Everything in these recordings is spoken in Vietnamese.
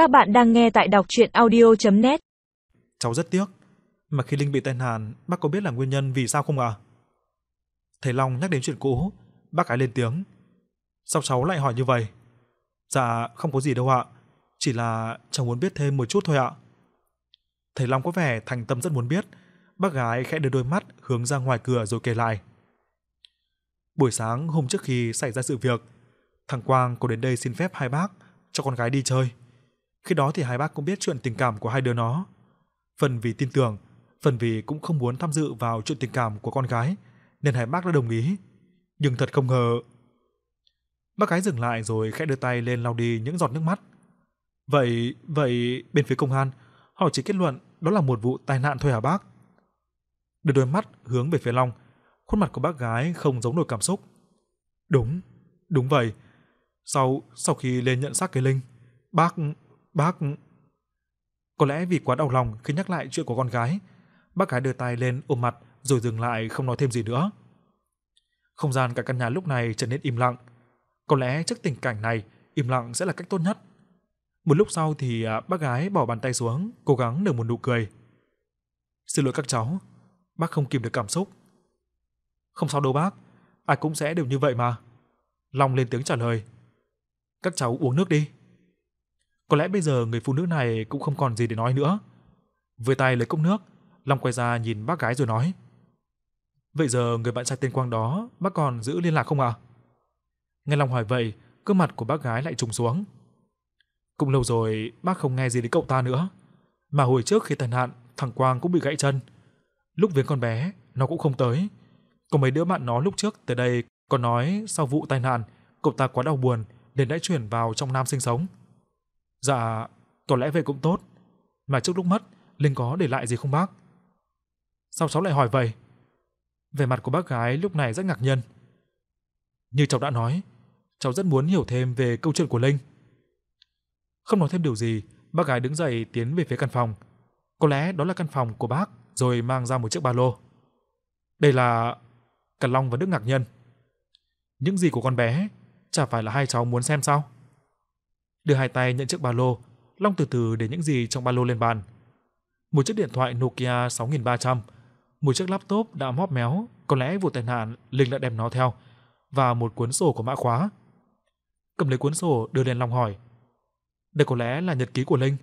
Các bạn đang nghe tại đọc chuyện audio.net Cháu rất tiếc, mà khi Linh bị tai nạn, bác có biết là nguyên nhân vì sao không à? Thầy Long nhắc đến chuyện cũ, bác gái lên tiếng. Sao cháu lại hỏi như vậy? Dạ, không có gì đâu ạ, chỉ là cháu muốn biết thêm một chút thôi ạ. Thầy Long có vẻ thành tâm rất muốn biết, bác gái khẽ đưa đôi mắt hướng ra ngoài cửa rồi kể lại. Buổi sáng hôm trước khi xảy ra sự việc, thằng Quang có đến đây xin phép hai bác cho con gái đi chơi. Khi đó thì hai bác cũng biết chuyện tình cảm của hai đứa nó. Phần vì tin tưởng, phần vì cũng không muốn tham dự vào chuyện tình cảm của con gái, nên hai bác đã đồng ý. Nhưng thật không ngờ. Bác gái dừng lại rồi khẽ đưa tay lên lau đi những giọt nước mắt. Vậy, vậy bên phía công an, họ chỉ kết luận đó là một vụ tai nạn thôi hả bác? Đưa đôi mắt hướng về phía Long, khuôn mặt của bác gái không giống nổi cảm xúc. Đúng, đúng vậy. Sau sau khi lên nhận xác cái Linh, bác bác có lẽ vì quá đau lòng khi nhắc lại chuyện của con gái, bác gái đưa tay lên ôm mặt rồi dừng lại không nói thêm gì nữa. Không gian cả căn nhà lúc này trở nên im lặng. Có lẽ trước tình cảnh này, im lặng sẽ là cách tốt nhất. Một lúc sau thì à, bác gái bỏ bàn tay xuống, cố gắng nở một nụ cười. Xin lỗi các cháu, bác không kìm được cảm xúc. Không sao đâu bác, ai cũng sẽ đều như vậy mà. Long lên tiếng trả lời. Các cháu uống nước đi. Có lẽ bây giờ người phụ nữ này cũng không còn gì để nói nữa. Với tay lấy cốc nước, Long quay ra nhìn bác gái rồi nói. Vậy giờ người bạn trai tên Quang đó, bác còn giữ liên lạc không ạ? À? Nghe Long hỏi vậy, cơ mặt của bác gái lại trùng xuống. Cũng lâu rồi bác không nghe gì đến cậu ta nữa. Mà hồi trước khi tai nạn, thằng Quang cũng bị gãy chân. Lúc viếng con bé, nó cũng không tới. Có mấy đứa bạn nó lúc trước tới đây còn nói sau vụ tai nạn, cậu ta quá đau buồn nên đã chuyển vào trong Nam sinh sống. Dạ, có lẽ vậy cũng tốt. Mà trước lúc mất, Linh có để lại gì không bác? Sao cháu lại hỏi vậy? Vẻ mặt của bác gái lúc này rất ngạc nhiên. Như cháu đã nói, cháu rất muốn hiểu thêm về câu chuyện của Linh. Không nói thêm điều gì, bác gái đứng dậy tiến về phía căn phòng. Có lẽ đó là căn phòng của bác, rồi mang ra một chiếc ba lô. Đây là... Cả Long và Đức ngạc nhiên. Những gì của con bé, chả phải là hai cháu muốn xem sao? Đưa hai tay nhận chiếc ba lô, Long từ từ để những gì trong ba lô lên bàn. Một chiếc điện thoại Nokia 6300, một chiếc laptop đã móp méo, có lẽ vụ tai nạn Linh đã đem nó theo, và một cuốn sổ có mã khóa. Cầm lấy cuốn sổ đưa lên Long hỏi. Đây có lẽ là nhật ký của Linh.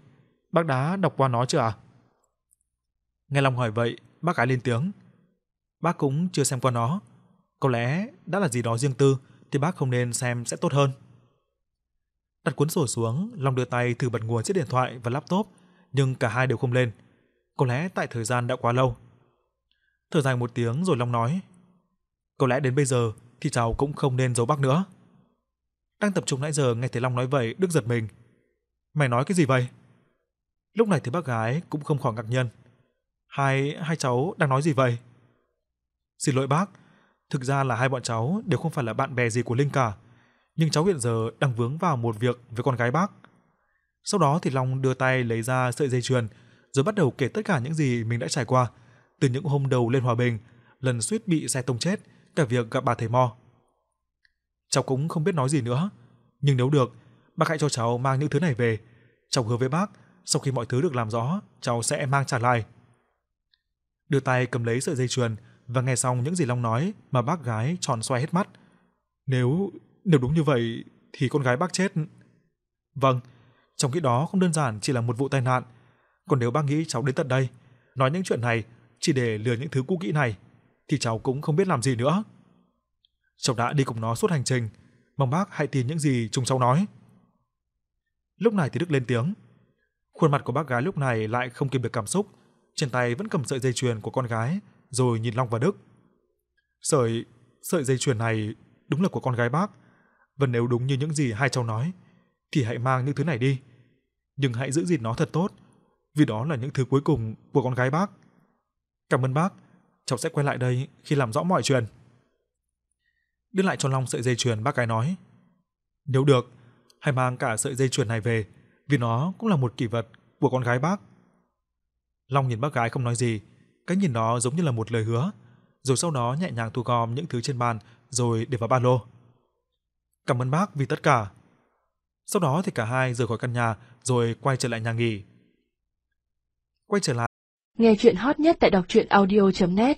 Bác đã đọc qua nó chưa ạ? À? Nghe Long hỏi vậy, bác gái lên tiếng. Bác cũng chưa xem qua nó. Có lẽ đã là gì đó riêng tư thì bác không nên xem sẽ tốt hơn. Đặt cuốn sổ xuống, Long đưa tay thử bật nguồn chiếc điện thoại và laptop, nhưng cả hai đều không lên. Có lẽ tại thời gian đã quá lâu. Thở dài một tiếng rồi Long nói, có lẽ đến bây giờ thì cháu cũng không nên giấu bác nữa. Đang tập trung nãy giờ nghe thấy Long nói vậy, Đức giật mình. Mày nói cái gì vậy? Lúc này thì bác gái cũng không khỏi ngạc nhiên. Hai hai cháu đang nói gì vậy? Xin lỗi bác, thực ra là hai bọn cháu đều không phải là bạn bè gì của Linh cả nhưng cháu hiện giờ đang vướng vào một việc với con gái bác. Sau đó thì Long đưa tay lấy ra sợi dây chuyền, rồi bắt đầu kể tất cả những gì mình đã trải qua, từ những hôm đầu lên hòa bình, lần suýt bị xe tông chết, cả việc gặp bà thầy Mo. Cháu cũng không biết nói gì nữa, nhưng nếu được, bác hãy cho cháu mang những thứ này về. Cháu hứa với bác, sau khi mọi thứ được làm rõ, cháu sẽ mang trả lại. Đưa tay cầm lấy sợi dây chuyền và nghe xong những gì Long nói mà bác gái tròn xoay hết mắt. Nếu nếu đúng như vậy thì con gái bác chết. Vâng, trong khi đó không đơn giản chỉ là một vụ tai nạn. Còn nếu bác nghĩ cháu đến tận đây, nói những chuyện này chỉ để lừa những thứ cũ kỹ này, thì cháu cũng không biết làm gì nữa. Cháu đã đi cùng nó suốt hành trình, mong bác hãy tin những gì chúng cháu nói. Lúc này thì Đức lên tiếng. Khuôn mặt của bác gái lúc này lại không kìm được cảm xúc, trên tay vẫn cầm sợi dây chuyền của con gái, rồi nhìn Long và Đức. Sợi, sợi dây chuyền này đúng là của con gái bác, và nếu đúng như những gì hai cháu nói, thì hãy mang những thứ này đi. Nhưng hãy giữ gìn nó thật tốt, vì đó là những thứ cuối cùng của con gái bác. Cảm ơn bác, cháu sẽ quay lại đây khi làm rõ mọi chuyện. Đưa lại cho Long sợi dây chuyền bác gái nói. Nếu được, hãy mang cả sợi dây chuyền này về, vì nó cũng là một kỷ vật của con gái bác. Long nhìn bác gái không nói gì, cái nhìn đó giống như là một lời hứa, rồi sau đó nhẹ nhàng thu gom những thứ trên bàn rồi để vào ba lô. Cảm ơn bác vì tất cả. Sau đó thì cả hai rời khỏi căn nhà, rồi quay trở lại nhà nghỉ. Quay trở lại. Nghe chuyện hot nhất tại đọc truyện audio.net